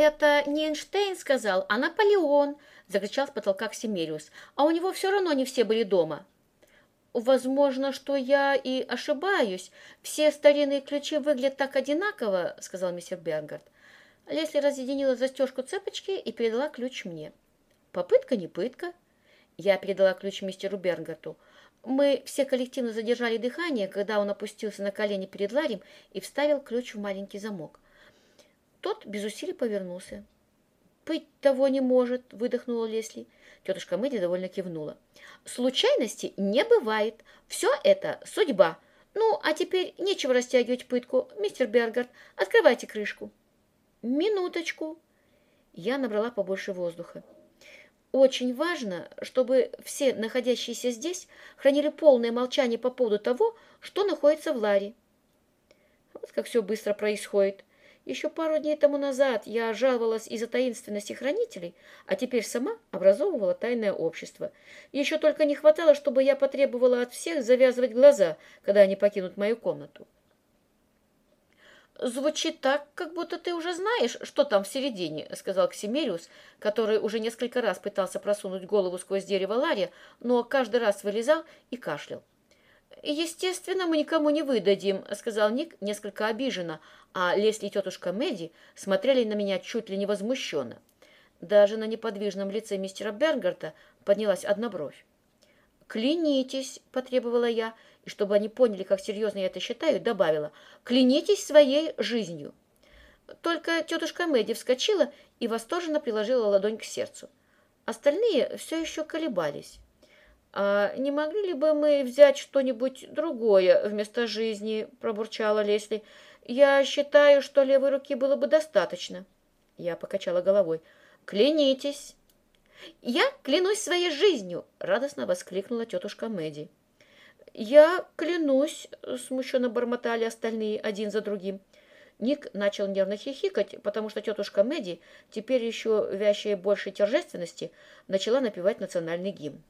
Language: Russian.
«Это не Эйнштейн сказал, а Наполеон!» — закричал с потолка Ксимериус. «А у него все равно не все были дома». «Возможно, что я и ошибаюсь. Все старинные ключи выглядят так одинаково», — сказал мистер Бергард. Лесли разъединила застежку цепочки и передала ключ мне. Попытка не пытка. Я передала ключ мистеру Бергарту. Мы все коллективно задержали дыхание, когда он опустился на колени перед Ларем и вставил ключ в маленький замок. Тот без усилий повернулся. «Быть того не может», — выдохнула Лесли. Тетушка Мэдди довольно кивнула. «Случайности не бывает. Все это судьба. Ну, а теперь нечего растягивать пытку. Мистер Бергард, открывайте крышку». «Минуточку». Я набрала побольше воздуха. Очень важно, чтобы все находящиеся здесь хранили полное молчание по поводу того, что находится в Ларе. Вот как все быстро происходит. Еще пару дней тому назад я жаловалась из-за таинственности хранителей, а теперь сама образовывала тайное общество. Еще только не хватало, чтобы я потребовала от всех завязывать глаза, когда они покинут мою комнату. «Звучит так, как будто ты уже знаешь, что там в середине», — сказал Ксимериус, который уже несколько раз пытался просунуть голову сквозь дерево Ларри, но каждый раз вылезал и кашлял. «Естественно, мы никому не выдадим», — сказал Ник несколько обиженно, а Лесли и тетушка Мэдди смотрели на меня чуть ли не возмущенно. Даже на неподвижном лице мистера Бергарта поднялась одна бровь. «Клянитесь», — потребовала я, и чтобы они поняли, как серьезно я это считаю, добавила, «клянитесь своей жизнью». Только тетушка Мэдди вскочила и восторженно приложила ладонь к сердцу. Остальные все еще колебались. «А не могли ли бы мы взять что-нибудь другое вместо жизни?» – пробурчала Лесли. «Я считаю, что левой руки было бы достаточно». Я покачала головой. «Клянитесь!» «Я клянусь своей жизнью!» — радостно воскликнула тетушка Мэдди. «Я клянусь!» — смущенно бормотали остальные один за другим. Ник начал нервно хихикать, потому что тетушка Мэдди, теперь еще вящая большей торжественности, начала напевать национальный гимн.